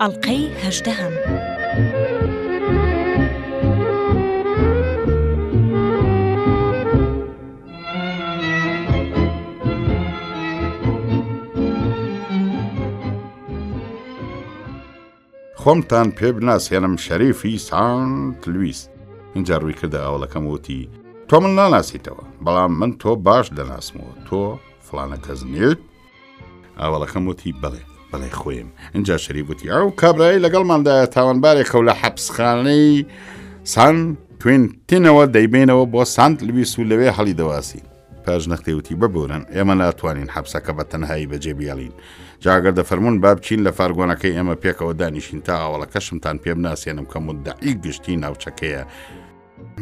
ئەڵقەی هەژدەهەم. خۆمتان پێ بناسیێنم شەریفی سانت لویست اینجا ڕووی کردە ئاوڵەکەم وتی تۆ من ناناسیتەوە بەڵام من تۆ باش دەناسمەوە تۆ فلانە کەس نیت ئاوەڵەکەم وتی بەڵێ بەڵێ خۆیم ئەجا شەریف وتی ئەو کابرای لەگەڵماندایە تاوانبارێکە و لە حەپسخانەی سان توینتینەوە دەیبینەوە بۆ سانت لویس و لەوێ هەڵی دەواسی پاش نەختێوتی ببورن ئێمە ناتوانین حەبسەکە بە تەنهایی بەجێ بیاڵین جاگەر دەفەرمونون بابچین لە فارگۆنەکەی ئێمە پێکەوە دانیشین تا ئاوڵەکەشمتان پێ بناسیێنم کە مدعی گشتی ناوچەکەیە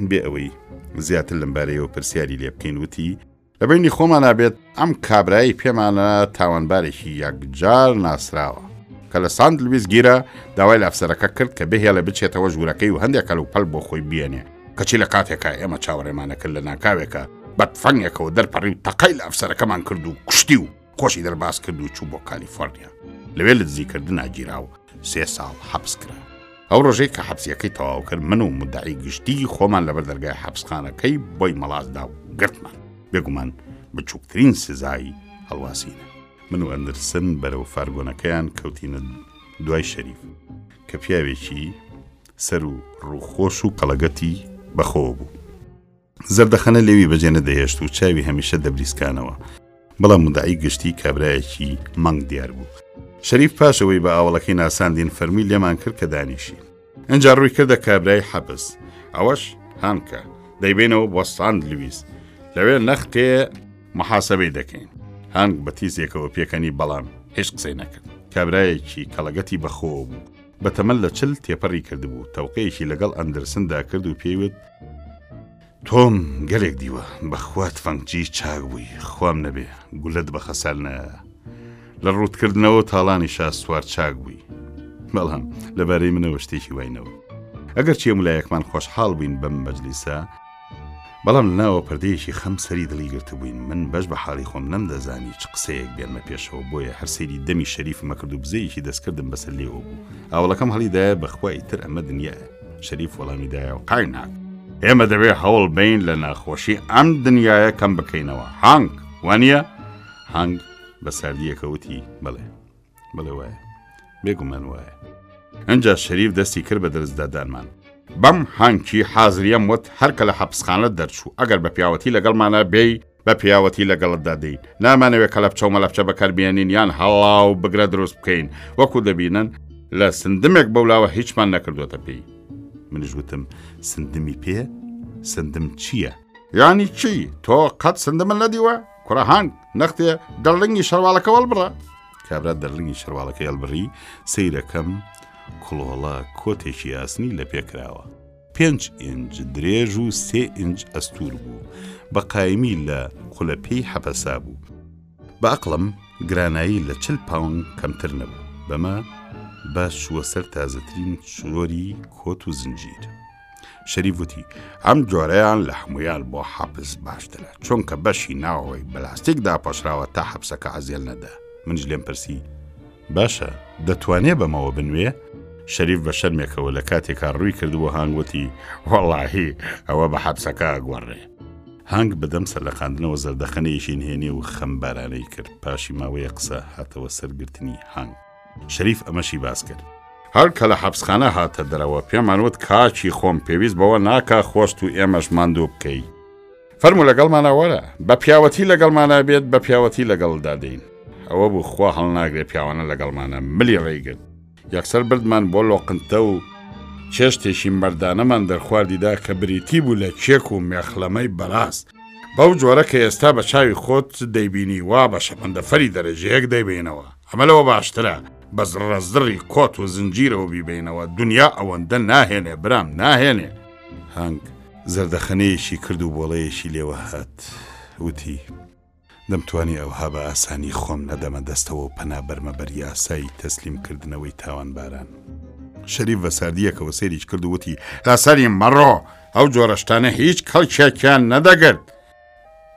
بێ ئەوەی زیاتر لەم بارەیەوە پرسیاری لێ بکەین وتی لە بینی خۆمانا بێت ئەم کابرایی پێمانە تاوانبارێکی یەکجار ناسراوە کە لە ساند لویس گیرە داوای لە ئەفسەرەکە کرد کە بهێڵێ بچێتەوە ژوورەکەی و هەندێک کەل و پەل بۆ خۆی بێنێ کەچی لە کاتێکە ئێمە چاوەڕێمانەکرد لە ناکاوێکە بە تفەنگێکەوە دەرپەڕی و تەقەی لە ئەفسەرەکەمان کرد و کوشتی و خۆشی دەرباز کرد و چوو بۆ کالیفۆرنیا لەوێ لە دزیکردنا گیرا و سێ ساڵ حەبس کرا ئەو ڕۆژەی کە حەبسیەکەی تەواو کرد من و مدعی گشتی خۆمان لەبەر دەرگای حەبسخانەکەی بۆی مەڵاسدا و گرتمان بێگومان بچووکترین سزایی هەڵواسینە من و ئەندرسن بەرەو فارگۆنەکەیان کەوتینە دوای شەریف کە پیاوێکی سەر و ڕووخۆش و کەڵەگەتی بەخۆوە بوو زەردەخەنە لێوی بەجێ نەدەهێشت و چاوی هەمیشە دەبریسکانەوە بەڵام مدعی گشتی کابرایەکی مەنگ دیار بوو شەریف پاشەوەی بە ئاوڵەکەی ناساندین فەرمی لێمان کرد کە دانیشی ئەجا ڕووی کردە کابرای حەبس ئەوەش هانکە دەیبێنەوە بۆ ساند لویس لەوێ نەختێ محاسبەی دەکەین هەنگ بە تیزێکەوە پێکەنی بەڵام هیچ قسەی نەکرد کابرایەکی کەڵەگەتی بەخۆ بوو بەتەمەل لە چل تێپەڕی کردبوو تەوقەیەکی لەگەڵ ئەندرسندا کرد و پێیوت تۆم گەلێک دیوە بەخوا تفەنگچی چاک بووی خوام نەبێ گولەت بە خەسال نایە لە ڕووتکردنەوە تاڵانی شاسوار چاک بووی بەڵام لەبارەی منەوە شتێکی واینەوە ئەگەر چێ ملایەکمان خۆشحاڵ بووین بەم مەجلیسە بەڵام لەناوە پردەیەکی خەم سەری دڵی گرتبووین من بەش بە حاڵی خۆم نەم دەزانی چ قسەیەک بێنمە پێشەوە بۆیە هەرسەیری دەمی شەریف مەکرد و بزەیەکی دەستکردم بەسەر لێوە بوو ئاوڵەکەم هەڵیدایە بەخوای تر ئەمە دنیاە شەریف وەڵامی دایەوە قایناک ئێمە دەبێ هەوڵ بین لە ناخۆشی ئەم دنیاە کەم بکەینەوە هەنگ وانە هەنگ بە ساردیەکە وتی بڵێ بڵێ وایە بێگومان وایە ئەجا شەریف دەستی کرد بە دەرزدادانمان بەم هەنگی حازریم وت هەرکە لە حەپسخانە دەرچوو ئەگەر بە پیاوەتی لەگەڵمانە بێی بە پیاوەتی لەگەڵتدا دێین، نامانەوێت کەلەپچە و مەلەپچە بەکەربێنین یان هەڵاو بگرە دروست بکەین، وەکو دەبینن لە سندمێک بەولاوە هیچمان نەکردووەتە پێی. منیش وتم، سندمی پێ؟ سندم چییە؟ یانی چی؟ تۆ قەت سندمت نەدیوە؟ کوڕە هەنگ، نەختێ، دەرلنگی شەرواڵەکە وەڵبڕە. کابرا دەرلنگی شەرواڵەکەی هەڵبڕی، سەیرەکەم، کڵۆڵە کۆتێکی ئاسنی لەپێ کراوە. پێنج ئینج درێژ و سێ ئینج ئەستوور بوو، بە قایمی لە قولەپێی حەپەسا بوو. بە ئەقڵم گرانایی لە چل پاوند کەمتر نەبوو، بەمە با چووە سەر تازەترین جۆری کۆت و زنجیر. شەریف وتی، ئەم جۆرەیان لە هەموویان بۆ حەپس باشترە، چونکە بەشی ناوەوەی بەلاستیک داپۆشراوە تا حەپسەکە ئازێل نەدا. منیش لێم پرسی، باشە دەتوانێ بەمەوە بنوێ؟ شەریف بە شەرمێکەوە لە کاتێکا ڕووی کردبوو هانگ وتی، وەڵاهی ئەوە بە حەپسەکە ئەگۆڕێ. هانگ بەدەم سەرلەقاندنەوە زەردەخەنەیەکی نهێنی و خەمبارانەی کرد، پاشی ماوەیەک قسە هاتەوە سەر گرتنی هانگ. شەریف ئەمەشی باس کرد. هەر کە لە حەپسخانە هاتە دەرەوە پێمان وت کاکی خۆم پێویست بەوە ناکا خۆشت و ئێمەش ماندوو بکەی. فەرموو لەگەڵمانە وەرە. بە پیاوەتی لەگەڵمانە بێت بە پیاوەتی لەگەڵدا دێین. ئەوە بوو خوا هەڵناگرێ پیاوانە لەگەڵمانە ملی ڕێیگرت. یەکسەر بردمان بۆ لۆقنتە و چێشتێکی مەردانەمان دەرخواردی دا کە بریتی بوو لە کێک و مێخلەمەی بەراز بەو جۆرە کە ئێستا بە چاوی خۆت دەیبینی وا بە شەمەندەفەری دەرەجەیەک دەیبەینەوە ئەمە لەوە باشترە بە زڕە زڕی کۆت و زنجیرەوە بیبەینەوە دونیا ئەوەندە ناهێنێ برام ناهێنێ. هانگ زەردەخەنەیەکی کرد و بۆڵەیەکی لێوەهات وتی دەمتوانی ئەوها بە ئاسانی خۆم نەدەمە دەستەوە و پەنا بەرمە بەر یاسایی تەسلیم کردنەوەی تاوانباران شەریف بە ساردیەکەوە سێریش کرد وتی لەسەری مەڕۆ ئەو جۆرەشتانە هیچ کەڵکێکیان نەدەگرت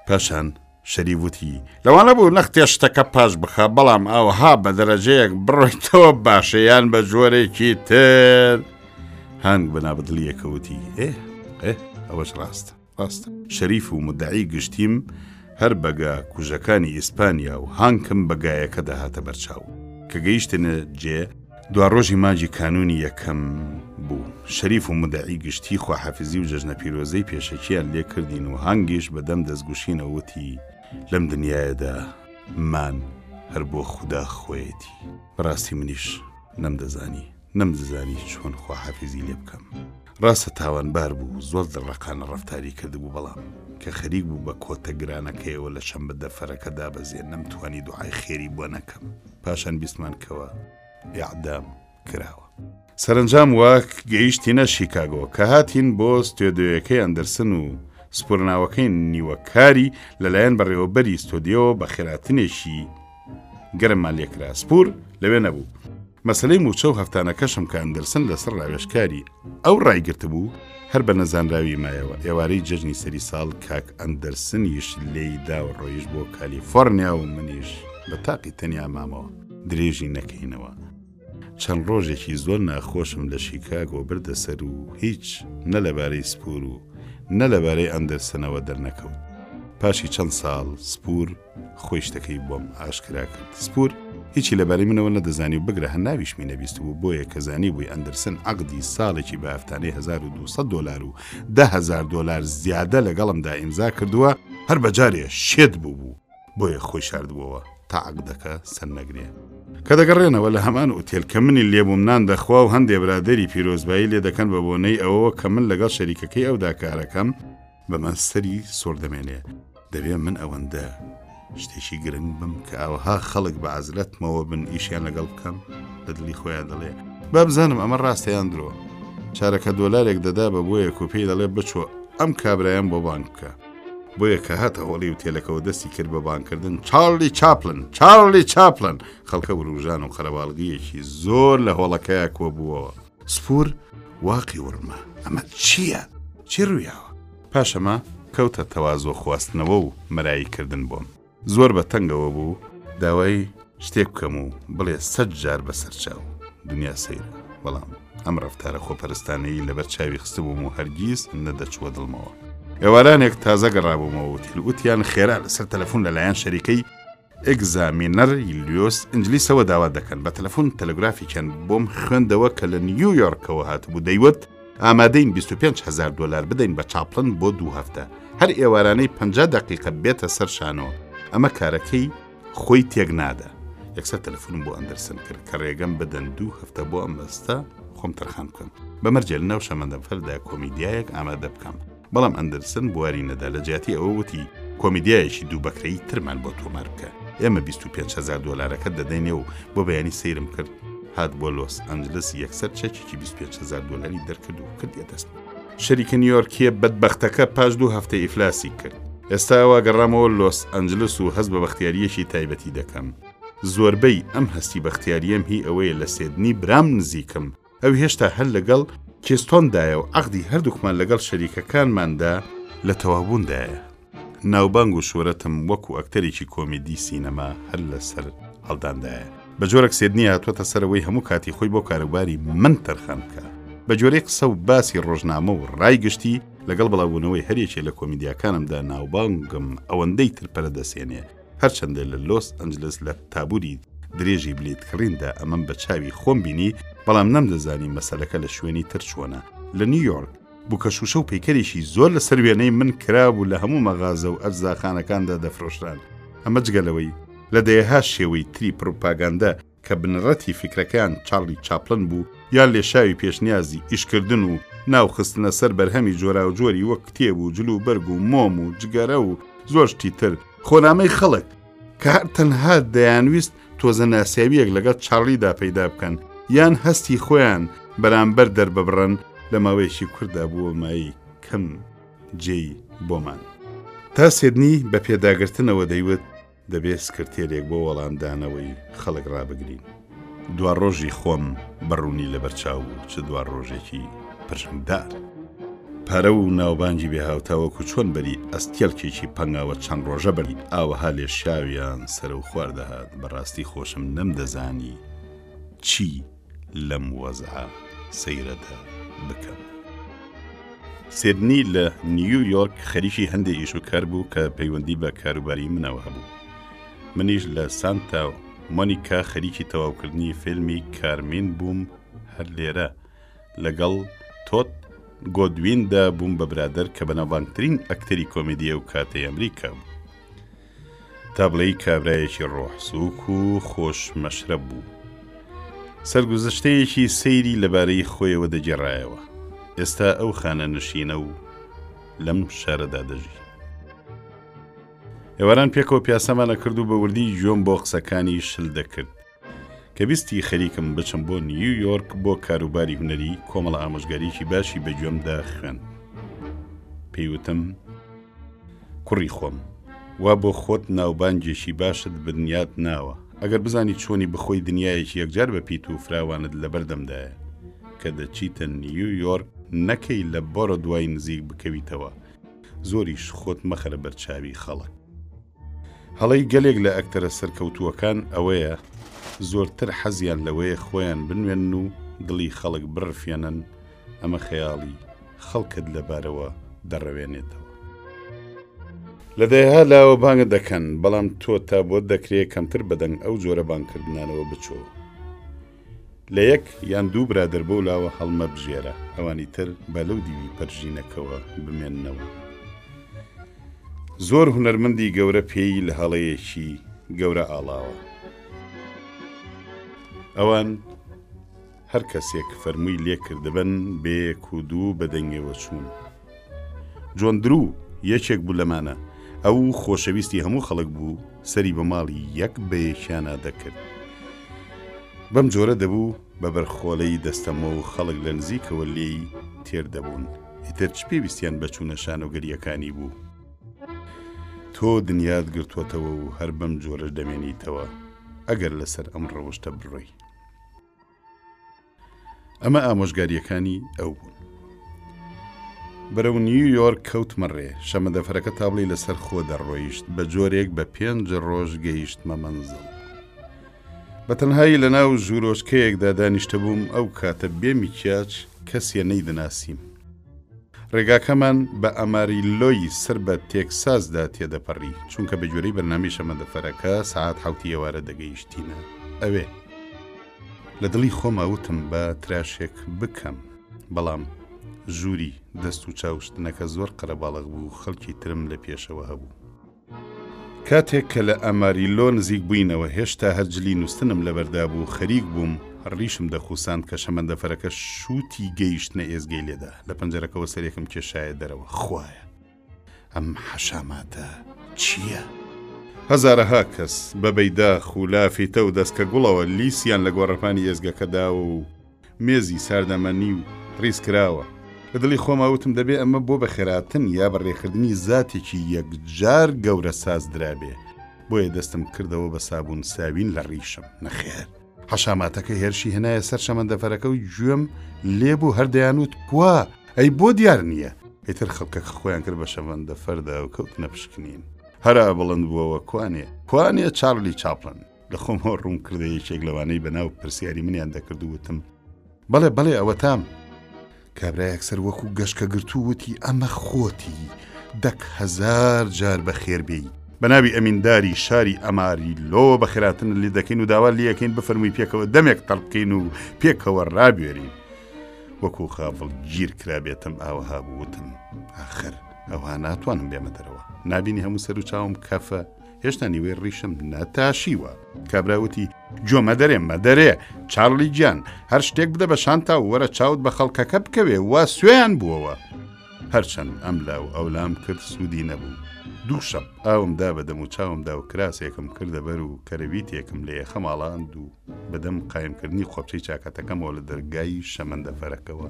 پاشان شەریف وتی، لەوانە بوو نەختێ شتەکە پاش بخە، بەڵام ئەوها بە دەرەجەیەک بڕۆیتەوە باشە یان بە جۆرێکی تر؟ هەنگ بە نابەدلییەکە وتی، ئێ، ئێ، ئەوەش ڕاستە، ڕاستە. شەریف و مودەعی گشتیم هەر بە گا کوژەکانی ئیسپانیا و هانکم بە گایەکە دەهاتە بەرچاو. کە گەیشتنە جێ، دواڕۆژی مانگی کانوونی یەکەم بوو، شەریف و مودەعی گشتی خواحافیزی و جەژنە پیرۆزەی پێشەکییان لێ کردین و هەنگیش بە دەم دەستگوشینە وتی، لەم دنیایەدا مان هەر بۆ خودا خۆیەتی. بەڕاستی منیش نەمدەزانی، نەمدزانی چۆن خواحافیزی لێ بکەم. ڕاستە تاوانبار بوو زۆر دڕەقانە ڕەفتاری کردبوو بەڵام کە خەریک بوو بە کۆتە گرانەکەیەوە لە چەند بە دەفەرەکە دابەزێ نەمتوانی دوعای خێری بۆ نەکەم پاشان بیستمان کەوە یعدام کراوە. سەرنجام واک گەیشتینە شیکاگۆ کە هاتین بۆ ستێدۆیەکەی ئەندرسن و سپورناوەکەی نیوەکاری لەلایەن بەڕێوەبەری ستۆدیۆ بە خێراتنێکی گەرممان لێکرا سپور لەوێ نەبوو. مەسەلەی مووچە و هەفتانەکەشم کە ئەندەرسن لەسەر ڕاوێژکاری ئەو ڕایگرتبوو، هەر بە نەزانراوی مایەوە. ئێوارەی جەژنی سەری ساڵ کاک ئەندەرسنیش لێی دا و ڕۆیشت بۆ کالیفۆرنیا و منیش بە تاقی تەنیا مامەوە. درێژی نەکەینەوە. چەند ڕۆژێکی زۆر ناخۆشم لە شیکاگۆ بردە سەر و هیچ نە لەبارەی سپور و نە لەبارەی ئەندەرسنەوە دەرنەکەوت. پاشی چەند ساڵ سپور. خۆی شتەکەی بۆم ئاشکرا کرد سپور هیچی لەبارەی منەوە نەدەزانی و بگرە هە ناویشمی نەبیست بوو بۆیە کە زانی بووی ئەندرسن عقدی ساڵێکی بە ئەفتانەی 1200 دلار و دههزار دلار زیادە لەگەڵمدا ئیمزا کردووە هەر بەجارێ شێت بوو بوو بۆیە خۆی شاردبووەوە تا عقدەکە سەر نەگرێ کە دەگەڕێنەوە لە هەمان ئوتێل کە منی لێبووم نان دەخوا و هەندێ برادری پیرۆزبایی لێ دەکەن بە بۆنەی ئەوەوە کە من لەگەڵ شەریکەکەی ئەودا کارەکەم بە من سەری سوڕ دەمێنێ. دەبێ من ئەوەندە شتێکی گرنگ بم کە ئەوها خەڵک بە عەزلەتمەوە بن ئیشیان لەگەڵ بکەم؟ لە دڵی خۆیان دەڵێ. با بزانم ئەمە ڕاستە یان درۆ. چارەکە دۆلارێک دەدا بە بۆیەک و پێی دەڵێ بچۆ ئەم کابرایەم بۆ بانگ بکە. بۆیەک کە هاتە هۆڵی ئوتێلەکەوە دەستی کرد بە بانگ کردن، چارلی چاپلن! چارلی چاپلن! خەڵکە ورووژان و قەرەباڵغییەکی زۆر لە هۆڵەکەیا کۆ بووەوە. سپور، واقی ورمە، ئەمە چییە؟ چی رویاوە؟ پاشەمە کەوتە تەوازۆ خواستنەوە و مەرایی کردن بۆم. زۆر بە تەنگەوە بوو، داوای شتێک بکەم و بڵێ سەد جار بە سەر چاو، دونیا سەیرە، بەڵام ئەم رەفتارە خۆپەرستانەیی لەبەر چاوی خستبووم و هەرگیز نەدەچووە دڵمەوە. ئێوارانێک تازە گەڕابوومەوە و تیل و تیان خێرا لە سەر تەلەفون لە لایەن شەریکەی، ئێگزامینەر یلیۆس ئینجلیسەوە داوا دەکەن بە تەلەفۆن تەلگرافیکەن بۆم خوێندەوە کە لە نیویۆرکەوە هاتبوو دەیوت ئامادەین 25 هزار دلار بدەین بە چاپلن بۆ دوو هەفتە هەر ئێوارانەی پ دقیقە بێتە سەر شانۆ ئەمە کارەکەی خۆی تێک نادا یەکسەر تەلفونم بۆ ئەندرسن کرد کە ڕێگەم بدەن دوو هەفتە بۆ ئەم بەستە خۆم تەرخان بکەم بەمەرجێل ناو شەمەندەفەردا کۆمیدیایەک ئامادە بکەم بەڵام ئەندرسن بواری نەدا لە جیاتی ئەوە وتی، کۆمیدیایەکی دوو بەکرەی ترمان بۆ تۆمار بکە، ئێمە بیست و پێنج هەزار دۆلارەکەت دەدەینێ و بۆ بەیانی سەیرم کرد هات بۆ لۆس ئەنجلس یەکسەر چەکێکی بیست و پێنج هەزار دۆلاری دەرکرد و کردیە دەست شەریکە نیۆرکیە بەدبەختەکە پاش دوو هەفتە ئیفلاسی کرد. ئێستا وا گەڕامەوە لۆس ئەنجلس و هەست بە بەختیارییەکی تایبەتی دەکەم. زۆربەی ئەم هەستی بەختیارییەم هی ئەوەیە لە سێدنی برام نزیکم ئەو هێشتا هەر لەگەڵ کێستۆندایە و عەقدی هەردووکمان لەگەڵ شەریکەکانماندا لە تەواوبووندایە. ناوبانگ و شۆرەتم وەکو ئەکتەرێکی کۆمیدی سینەما هەر لە سەر هەڵداندایە. بە جۆرەک سێدنی هاتووەتە سەر ئەوەی هەموو کاتی خۆی بۆ کاروباری من تەرخان بکا. بە جۆرەی قسە و باسی ڕۆژنامە و ڕای گشتی، لەگەڵ بڵاوبوونەوەی هەریەکێ لە کۆمیدیاکانمدا ناوبانگم ئەوەندەی تر پەرە دەسێنێ. هەرچەندە لە لۆس ئەنجلس لە تابوری درێژی بلیت کڕیندا ئەمەم بە چاوی خۆم بینی، بەڵام نەمدەزانی مەسەلەکە لە شوێنی تر چۆنە. لە نیویۆرک بووکە شووشە و پەیکەرێکی زۆر لەسەر وێنەی من کرابوو لە هەموو مەغازە و ئەرزاخانەکاندا دەفرۆشران، ئەمە جگە لەوەی لە دەیەها شێوەی تری پروپاگاندە کە بنەڕەتی فیکرەکەیان چارلی چاپلن بوو، یا لێشاوی پێشنیازی ئیشکردن و ناو خستنە سەر بەرهەمی جۆراوجۆری وەک کتێب و جلوبەرگ و مۆم و جگەرە و زۆر شتی تر، خۆنامەی خەڵک، کە هەر تەنها دەیانویست تۆزە ناسیاوییەک لەگەڵ چارلیدا پەیدا بکەن، یان هەستی خۆیان بەرامبەر دەرببڕن، لە ماوەیەکی کورتدا بووە مایەی کەم جێی بۆمان. تا سێدنی بە پێداگرتنەوە دەیوت. دەبێت سکرتێرێک بۆ وەڵامدانەوەی خەڵک ڕابگرین. دواڕۆژی خۆم بە ڕوونی لەبەرچاو بوو، چ دواڕۆژێکی پرشنگدار! پەرە و ناوبانگی بێهاوتا وەکو چۆن بەری ئەستێڵکێکی پەنگاوە چەند ڕۆژە بەری ئاوەها لێشاویان سەرەوخوار دەهات، بەڕاستی خۆشم نەمدەزانی چی لەم وەزعە سەیرەدا بکەم. سیدنی لە نیویۆرک خەریکی هەندێک ئیش و کار بوو کە پەیوەندی بە کاروباری منەوە هەبوو. منیش لە سانتا مۆنیکا خەریکی تەواوکردنی فیلمی کارمین بووم، هەر لێرە لەگەڵ تۆد گۆدویندا بووم بە برادەر کە بەناوبانگترین ئەکتەری کۆمیدیی ئەو کاتەی ئەمریکا بوو. تا بڵێی کابرایەکی ڕۆح سووک و خۆش مەشرەب بوو. سەرگوزشتەیەکی سەیری لەبارەی خۆیەوە دەگێڕایەوە. ئێستا ئەو خانەنشینە و لەم شارەدا دەژی. ئێواران پێکەوە پیاسەمان ئەکرد و بە وردی گوێم بۆ قسەکانی شل دەکرد. کە ویستی خەریکم بچم بۆ نیو یۆرک بۆ کاروباری هونەری کۆمەڵە ئامۆژگاریکی باشی بە گوێمدا خوێن پێیوتم کوڕی خۆم وا بۆ خۆت ناوبانگێکی باشت بنیات ناوە ئەگەر بزانی چۆنی بخۆی دنیایەکی یەکجار بە پیت و فراوانت لەبەردەمدایە کە دەچیتە نیو یۆرک نەکەی لە بۆرە دوای نزیک بکەویتەوە زۆریش خۆت مەخەرە بەر چاوی خەڵک. هەڵەی گەلێک لە ئەکتەرە سەرکەوتووەکان ئەوەیە زۆرتر حەزیان لەوەیە خۆیان بنوێنن و دڵی خەڵک بڕفێنن، ئەمە خەیاڵی خەڵکت لەبارەوە دەڕەوێنێتەوە. لە دەیەها لاوە بانگت دەکەن، بەڵام تۆ تا بۆت دەکرێ کەمتر بەدەنگ ئەو جۆرە بانگکردنانەوە بچۆ. لە یەک یان دوو برادەر بەو لاوە هەڵمەبژێرە، ئەوانی تر با لەو دیوی پەرژینەکەوە بمێننەوە. زۆر هونەرمەندی گەورە پێی لە هەڵەیەکی گەورە ئاڵاوە. ئەوان هەر کەسێک فەرمووی لێ کردبن، بە یەک و دوو بە دەنگێوە چوون. جۆن درو یەکێک بوو لەمانە. ئەو خۆشەویستی هەموو خەڵک بوو، سەری بە ماڵی یەک بە یەکیانا دەکرد. بەم جۆرە دەبوو بە بەرخۆلەی دەستەمۆ و خەڵک لە نزیکەوە لێی تێر دەبوون. ئیتر چ پێویستیان بە چوونە شانۆگەرییەکانی بوو؟ تۆ دنیات گرتووەتەوە و هەر بەم جۆرەش دەمێنیتەوە، ئەگەر لەسەر ئەم ڕەوشتە بڕۆی. ئەمە ئامۆژگارییەکانی ئەو بوون. بەرەو نیویۆرک کەوتمە ڕێ شەمە دەفرەکە تابڵی لەسەر خۆ دەڕۆیشت بە جۆرێک بە پێنج ڕۆژ گەیشتمە منزڵ بە تەنهایی لە ناو ژوورۆچکەیەکدا دانیشتە بووم ئەو کاتە بێ میکیاج کەسێ نەی دەناسیم ڕێگاکەمان بە ئەماریلۆی سەر بە تێکساسدا تێدەپەڕی چونکە بە گوێرەی بەرنامی شەمەدەفەرەکە سعات حوتی ئێوارە دەگەیشتینە ئەوێ لە دڵی خۆما وتم بە تراشێک بکەم بەڵام ژووری دەست و چاوشتنەکە زۆر قەرەباڵغ بوو خەڵکی ترم لە پێشەوە هەبوو کاتێک کە لە ئاماریلۆ نزیک بووینەوە، هێشتا هەر جلی نووستنم لەبەردا بوو، خەریک بووم ڕیشم دەخوساند کە شەمەندەفەرەکە شووتی گەیشتنە ئێزگەی لێدا، لە پەنجەرەکەوە سەرێکم کێشایە دەرەوە، خوایە ئەم حەشاماتە چییە؟ هەزارەها کەس بە بەیداخ و لافیتە و دەستکە گوڵەوە لیسیان لە گۆڕەپانی ئێزگەکە داوە و، مێزی ساردەمەنی و ڕیز کراوە. لە دڵی خۆما وتم دەبێ ئەمە بۆ بەخێراتن یا بەڕێکردنی زاتێکی یەکجار گەورە ساز درابێ، بۆیە دەستم کردەوە بە سابوون ساوین لە ڕیشم، نەخێر! حەشاماتەکە هێرشی هێنایە سەر شەمەندەفەرەکە و گوێم لێ بوو هەر دەیانوت کوا؟ ئەی بۆ دیار نییە؟ ئیتر خەڵکەکە خۆیان کرد بە شەمەندەفەردا و کەوتنە پشکنین. هەرا بڵند بووەوە کوانێ؟ کوانێ چارلی چاپڵن؟ لە خۆمەوە ڕووم کردە یەکێک لەوانەی بەناو پرسیاری منیان دەکرد و وتم، بەڵێ بەڵێ ئەوەتام. کابرا یەکسەر وەکوو گەشکە گرت و وتی، ئەمە خۆتی، دەک هەزار جار بەخێر بێی. بە ناوی ئەمینداری شاری ئەماریلۆوە بە خێراتنت لێ دەکەین و داوات لێ ئەکەین بفەرمووی پێکەوە دەمێک تەڕ بکەین و پێکەوە ڕابوێرین. وەکوو خافڵگیر کرابێتم ئاوەها بوو، وتم، ئاخر ئەوها ناتوانم بێمە دەرەوە، نابینی هەموو سەروچاوم کەفە؟ هێشتا نیوەی ڕیشم نەتاشیوە. کابرا وتی، گوێ مەدەرێ، مەدەرێ! چارلی گیان، هەر شتێک بدە بە شانتا و وەرە چاوت بە خەڵکەکە بکەوێ، وا سوێیان بووەوە! هەرچەند ئەم لا و ئەو لام کرد سوودی نەبوو. دوو شەم ئاوم دا بە دەموچاومدا و کراسێکم کردە بەر و کەرەویتێکم لە یەخەم ئاڵاند و بەدەم قایمکردنی قۆپچەی چاکەتەکەمەوە لە دەرگای شەمەندەفەرەکەوە